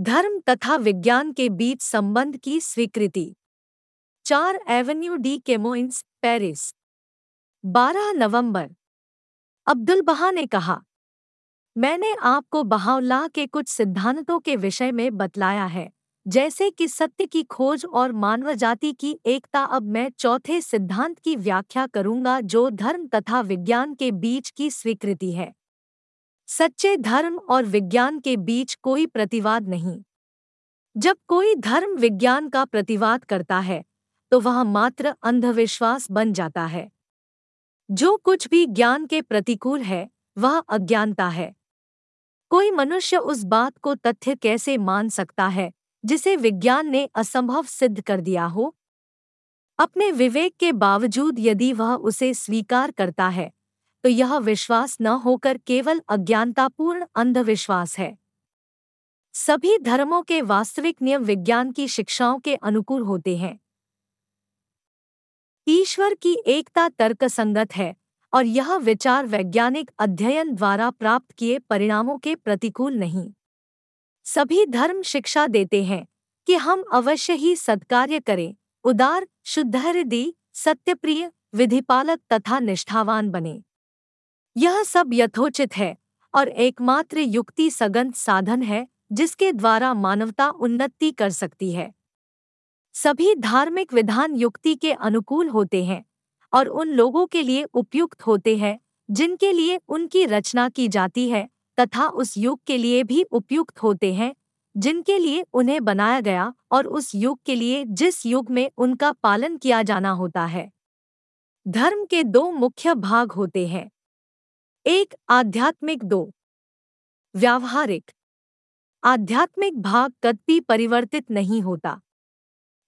धर्म तथा विज्ञान के बीच संबंध की स्वीकृति। चार एवेन्यू डी केमोइंस, पेरिस। 12 नवंबर। अब्दुल बहा ने कहा, मैंने आपको बहाउल्लाह के कुछ सिद्धांतों के विषय में बतलाया है, जैसे कि सत्य की खोज और मानव जाति की एकता। अब मैं चौथे सिद्धांत की व्याख्या करूँगा जो धर्म तथा विज्ञान के बीच की स्वीकृति है। सच्चे धर्म और विज्ञान के बीच कोई प्रतिवाद नहीं। जब कोई धर्म विज्ञान का प्रतिवाद करता है तो वह मात्र अंधविश्वास बन जाता है। जो कुछ भी ज्ञान के प्रतिकूल है, वह अज्ञानता है। कोई मनुष्य उस बात को तथ्य कैसे मान सकता है, जिसे विज्ञान ने असंभव सिद्ध कर दिया हो? अपने विवेक के बावजूद यदि वह उसे स्वीकार करता है तो यह विश्वास न होकर केवल अज्ञानतापूर्ण अंधविश्वास है। सभी धर्मों के वास्तविक नियम विज्ञान की शिक्षाओं के अनुकूल होते हैं। ईश्वर की एकता तर्कसंगत है और यह विचार वैज्ञानिक अध्ययन द्वारा प्राप्त किए परिणामों के प्रतिकूल नहीं। सभी धर्म शिक्षा देते हैं कि हम अवश्य ही सत्कार्य करें, उदार शुद्धहृदय सत्यप्रिय, विधिपालक तथा निष्ठावान बने। यह सब यथोचित है और एकमात्र युक्ति सगंत साधन है, जिसके द्वारा मानवता उन्नति कर सकती है। सभी धार्मिक विधान युक्ति के अनुकूल होते हैं और उन लोगों के लिए उपयुक्त होते हैं, जिनके लिए उनकी रचना की जाती है तथा उस युग के लिए भी उपयुक्त होते हैं, जिनके लिए उन्हें बनाया गया और उस युग के लिए जिस युग में उनका पालन किया जाना होता है। धर्म के दो मुख्य भाग होते हैं। एक आध्यात्मिक दो। व्यावहारिक। आध्यात्मिक भाग कभी परिवर्तित नहीं होता।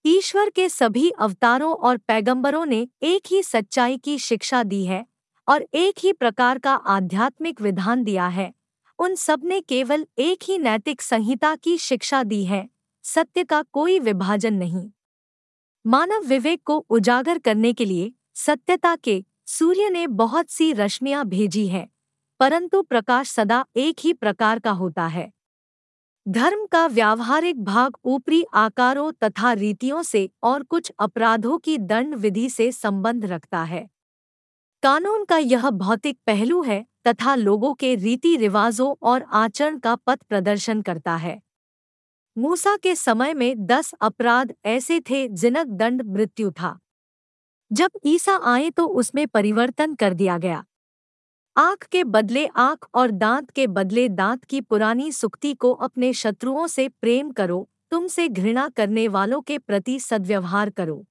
ईश्वर के सभी अवतारों और पैगंबरों ने एक ही सच्चाई की शिक्षा दी है और एक ही प्रकार का आध्यात्मिक विधान दिया है। उन सबने केवल एक ही नैतिक संहिता की शिक्षा दी है, सत्य का कोई विभाजन नहीं। मानव विवेक को उजागर करने के लिए सत्यता के सूर्य ने बहुत सी रश्मियाँ भेजी हैं, परंतु प्रकाश सदा एक ही प्रकार का होता है। धर्म का व्यावहारिक भाग ऊपरी आकारों तथा रीतियों से और कुछ अपराधों की दंड विधि से संबंध रखता है। कानून का यह भौतिक पहलू है तथा लोगों के रीति रिवाजों और आचरण का पथ प्रदर्शन करता है। मूसा के समय में दस अपराध ऐसे थे जिनक दंड मृत्यु था। जब ईसा आए तो उसमें परिवर्तन कर दिया गया। आँख के बदले आँख और दांत के बदले दांत की पुरानी सुक्ति को अपने शत्रुओं से प्रेम करो, तुमसे घृणा करने वालों के प्रति सद्व्यवहार करो।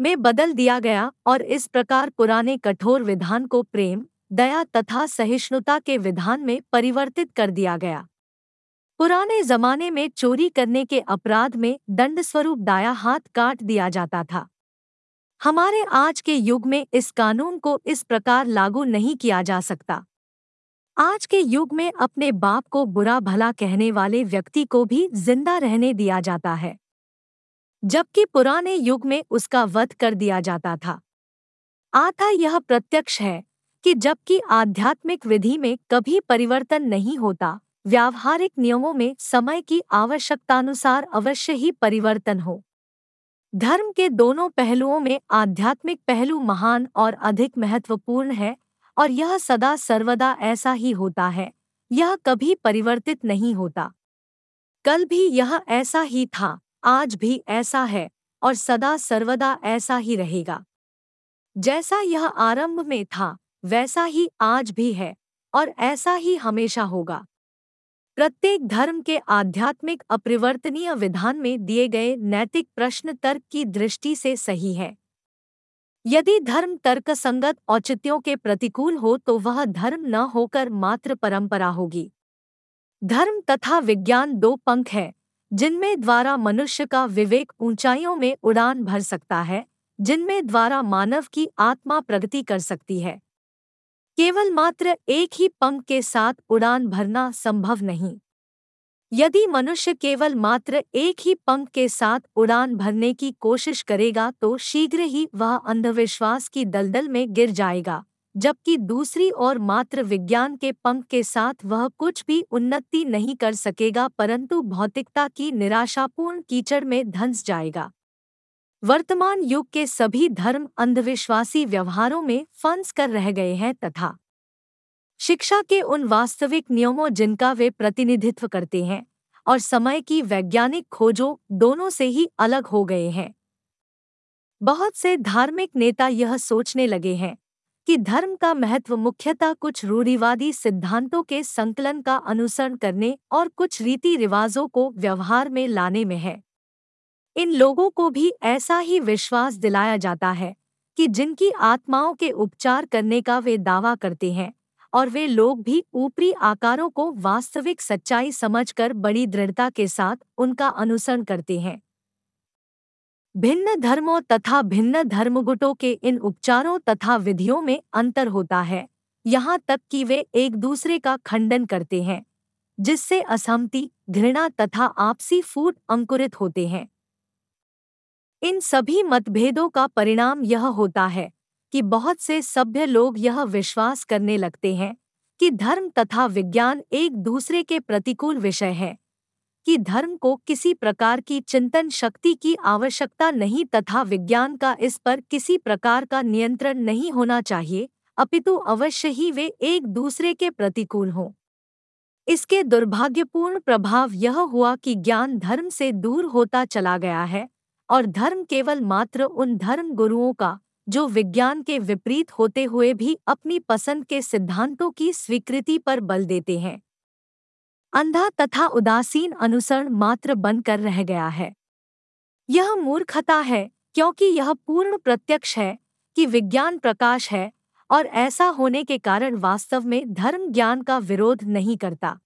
में बदल दिया गया और इस प्रकार पुराने कठोर विधान को प्रेम, दया तथा सहिष्णुता के विधान में परिवर्तित कर दिया गया। पुराने जमाने में चोरी करने के अपराध में दंड स्वरूप दाया हाथ काट दिया जाता था। हमारे आज के युग में इस कानून को इस प्रकार लागू नहीं किया जा सकता। आज के युग में अपने बाप को बुरा भला कहने वाले व्यक्ति को भी ज़िंदा रहने दिया जाता है। जबकि पुराने युग में उसका वध कर दिया जाता था। आता यह प्रत्यक्ष है कि जबकि आध्यात्मिक विधि में कभी परिवर्तन नहीं होता, व्यावहारिक नियमों में समय की आवश्यकतानुसार अवश्य ही परिवर्तन हो। धर्म के दोनों पहलुओं में आध्यात्मिक पहलू महान और अधिक महत्वपूर्ण है, और यह सदा सर्वदा ऐसा ही होता है, यह कभी परिवर्तित नहीं होता। कल भी यह ऐसा ही था, आज भी ऐसा है, और सदा सर्वदा ऐसा ही रहेगा। जैसा यह आरंभ में था, वैसा ही आज भी है, और ऐसा ही हमेशा होगा। प्रत्येक धर्म के आध्यात्मिक अपरिवर्तनीय विधान में दिए गए नैतिक प्रश्न तर्क की दृष्टि से सही है। यदि धर्म तर्क संगत औचित्यों के प्रतिकूल हो तो वह धर्म न होकर मात्र परंपरा होगी। धर्म तथा विज्ञान दो पंख है, जिनमें द्वारा मनुष्य का विवेक ऊंचाइयों में उड़ान भर सकता है, जिनमें द्वारा मानव की आत्मा प्रगति कर सकती है। केवल मात्र एक ही पंख के साथ उड़ान भरना संभव नहीं। यदि मनुष्य केवल मात्र एक ही पंख के साथ उड़ान भरने की कोशिश करेगा तो शीघ्र ही वह अंधविश्वास की दलदल में गिर जाएगा, जबकि दूसरी ओर मात्र विज्ञान के पंख के साथ वह कुछ भी उन्नति नहीं कर सकेगा, परंतु भौतिकता की निराशापूर्ण कीचड़ में धंस जाएगा। वर्तमान युग के सभी धर्म अंधविश्वासी व्यवहारों में फंस कर रह गए हैं तथा शिक्षा के उन वास्तविक नियमों जिनका वे प्रतिनिधित्व करते हैं और समय की वैज्ञानिक खोजों दोनों से ही अलग हो गए हैं। बहुत से धार्मिक नेता यह सोचने लगे हैं कि धर्म का महत्व मुख्यतः कुछ रूढ़िवादी सिद्धांतों के संकलन का अनुसरण करने और कुछ रीति रिवाजों को व्यवहार में लाने में है। इन लोगों को भी ऐसा ही विश्वास दिलाया जाता है कि जिनकी आत्माओं के उपचार करने का वे दावा करते हैं और वे लोग भी ऊपरी आकारों को वास्तविक सच्चाई समझकर बड़ी दृढ़ता के साथ उनका अनुसरण करते हैं। भिन्न धर्मों तथा भिन्न धर्मगुटों के इन उपचारों तथा विधियों में अंतर होता है, यहाँ तक कि वे एक दूसरे का खंडन करते हैं, जिससे असहमति, घृणा तथा आपसी फूट अंकुरित होते हैं। इन सभी मतभेदों का परिणाम यह होता है कि बहुत से सभ्य लोग यह विश्वास करने लगते हैं कि धर्म तथा विज्ञान एक दूसरे के प्रतिकूल विषय है, कि धर्म को किसी प्रकार की चिंतन शक्ति की आवश्यकता नहीं तथा विज्ञान का इस पर किसी प्रकार का नियंत्रण नहीं होना चाहिए, अपितु अवश्य ही वे एक दूसरे के प्रतिकूल हों। इसके दुर्भाग्यपूर्ण प्रभाव यह हुआ कि ज्ञान धर्म से दूर होता चला गया है और धर्म केवल मात्र उन धर्म गुरुओं का, जो विज्ञान के विपरीत होते हुए भी अपनी पसंद के सिद्धांतों की स्वीकृति पर बल देते हैं। अंधा तथा उदासीन अनुसरण मात्र बनकर रह गया है। यह मूर्खता है, क्योंकि यह पूर्ण प्रत्यक्ष है कि विज्ञान प्रकाश है और ऐसा होने के कारण वास्तव में धर्म ज्ञान का विरोध नहीं करता।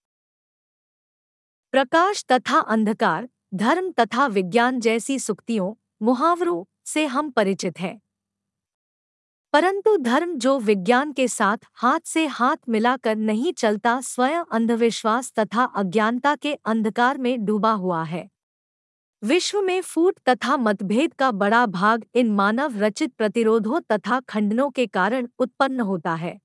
प्रकाश तथा अंधकार धर्म तथा विज्ञान जैसी सुक्तियों, मुहावरों से हम परिचित हैं। परंतु धर्म जो विज्ञान के साथ हाथ से हाथ मिलाकर नहीं चलता, स्वयं अंधविश्वास तथा अज्ञानता के अंधकार में डूबा हुआ है। विश्व में फूट तथा मतभेद का बड़ा भाग इन मानव रचित प्रतिरोधों तथा खंडनों के कारण उत्पन्न होता है।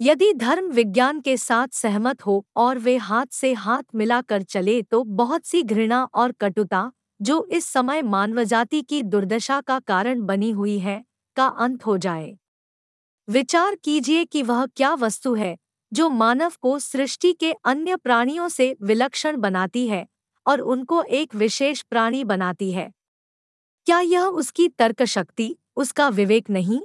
यदि धर्म विज्ञान के साथ सहमत हो और वे हाथ से हाथ मिलाकर चले तो बहुत सी घृणा और कटुता, जो इस समय मानवजाति की दुर्दशा का कारण बनी हुई है, का अंत हो जाए। विचार कीजिए कि वह क्या वस्तु है, जो मानव को सृष्टि के अन्य प्राणियों से विलक्षण बनाती है और उनको एक विशेष प्राणी बनाती है। क्या यह उसकी तर्क शक्ति उसका विवेक नहीं?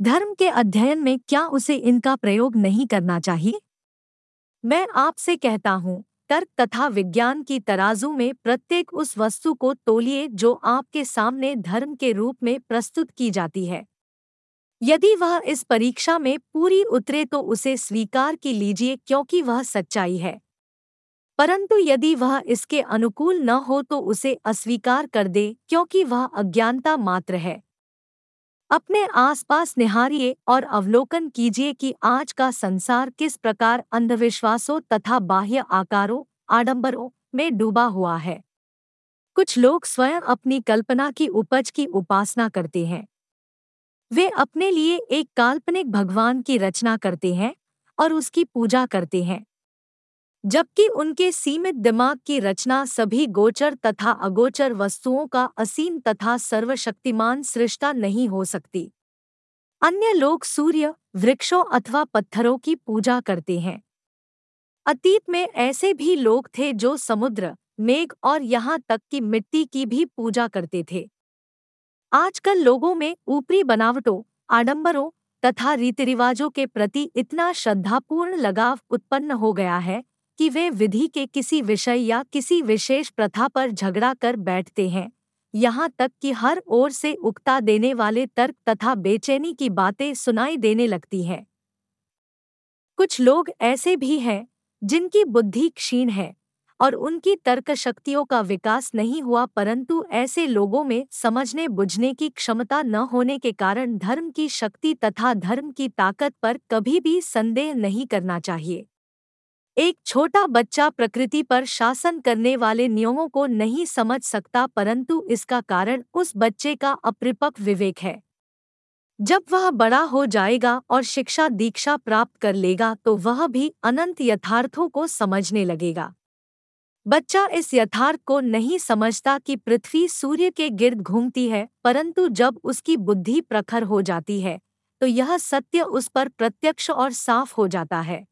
धर्म के अध्ययन में क्या उसे इनका प्रयोग नहीं करना चाहिए? मैं आपसे कहता हूँ, तर्क तथा विज्ञान की तराजू में प्रत्येक उस वस्तु को तोलिए जो आपके सामने धर्म के रूप में प्रस्तुत की जाती है। यदि वह इस परीक्षा में पूरी उतरे तो उसे स्वीकार की लीजिए क्योंकि वह सच्चाई है। परंतु यदि वह इसके अनुकूल न हो तो उसे अस्वीकार कर दे क्योंकि वह अज्ञानता मात्र है। अपने आसपास निहारिए और अवलोकन कीजिए कि आज का संसार किस प्रकार अंधविश्वासों तथा बाह्य आकारों, आडंबरों में डूबा हुआ है। कुछ लोग स्वयं अपनी कल्पना की उपज की उपासना करते हैं। वे अपने लिए एक काल्पनिक भगवान की रचना करते हैं और उसकी पूजा करते हैं। जबकि उनके सीमित दिमाग की रचना सभी गोचर तथा अगोचर वस्तुओं का असीम तथा सर्वशक्तिमान सृष्टा नहीं हो सकती। अन्य लोग सूर्य, वृक्षों अथवा पत्थरों की पूजा करते हैं। अतीत में ऐसे भी लोग थे जो समुद्र, मेघ और यहाँ तक कि मिट्टी की भी पूजा करते थे। आजकल लोगों में ऊपरी बनावटों, आडंबरों तथा रीति रिवाजों के प्रति इतना श्रद्धापूर्ण लगाव उत्पन्न हो गया है कि वे विधि के किसी विषय या किसी विशेष प्रथा पर झगड़ा कर बैठते हैं। यहाँ तक कि हर ओर से उकता देने वाले तर्क तथा बेचैनी की बातें सुनाई देने लगती हैं। कुछ लोग ऐसे भी हैं, जिनकी बुद्धि क्षीण है और उनकी तर्क शक्तियों का विकास नहीं हुआ परंतु ऐसे लोगों में समझने बुझने की क्षमता न होने के कारण धर्म की शक्ति तथा धर्म की ताकत पर कभी भी संदेह नहीं करना चाहिए। एक छोटा बच्चा प्रकृति पर शासन करने वाले नियमों को नहीं समझ सकता, परंतु इसका कारण उस बच्चे का अप्रिपक्व विवेक है। जब वह बड़ा हो जाएगा और शिक्षा दीक्षा प्राप्त कर लेगा तो वह भी अनंत यथार्थों को समझने लगेगा। बच्चा इस यथार्थ को नहीं समझता कि पृथ्वी सूर्य के गिर्द घूमती है, परंतु जब उसकी बुद्धि प्रखर हो जाती है तो यह सत्य उस पर प्रत्यक्ष और साफ़ हो जाता है।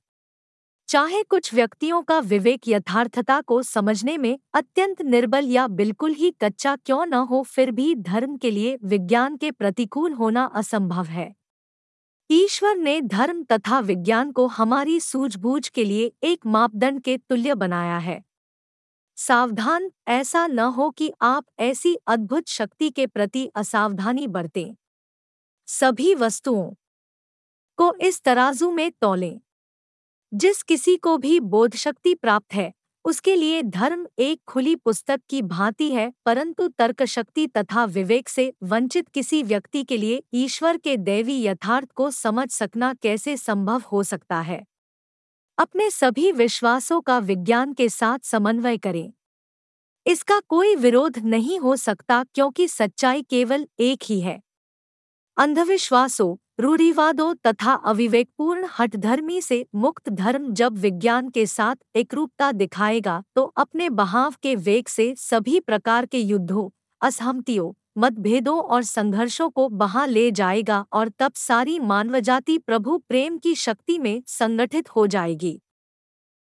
चाहे कुछ व्यक्तियों का विवेक यथार्थता को समझने में अत्यंत निर्बल या बिल्कुल ही कच्चा क्यों न हो, फिर भी धर्म के लिए विज्ञान के प्रतिकूल होना असंभव है। ईश्वर ने धर्म तथा विज्ञान को हमारी सूझबूझ के लिए एक मापदंड के तुल्य बनाया है। सावधान ऐसा न हो कि आप ऐसी अद्भुत शक्ति के प्रति असावधानी बरतें। सभी वस्तुओं को इस तराजू में तोलें। जिस किसी को भी बोधशक्ति प्राप्त है, उसके लिए धर्म एक खुली पुस्तक की भांति है, परंतु तर्कशक्ति तथा विवेक से वंचित किसी व्यक्ति के लिए ईश्वर के दैवी यथार्थ को समझ सकना कैसे संभव हो सकता है? अपने सभी विश्वासों का विज्ञान के साथ समन्वय करें। इसका कोई विरोध नहीं हो सकता क्योंकि सच्चाई केवल एक ही है। अंधविश्वासों रूढ़िवादों तथा अविवेकपूर्ण हठधर्मी से मुक्त धर्म जब विज्ञान के साथ एकरूपता दिखाएगा तो अपने बहाव के वेग से सभी प्रकार के युद्धों, असहमतियों, मतभेदों और संघर्षों को बहा ले जाएगा और तब सारी मानवजाति प्रभु प्रेम की शक्ति में संगठित हो जाएगी।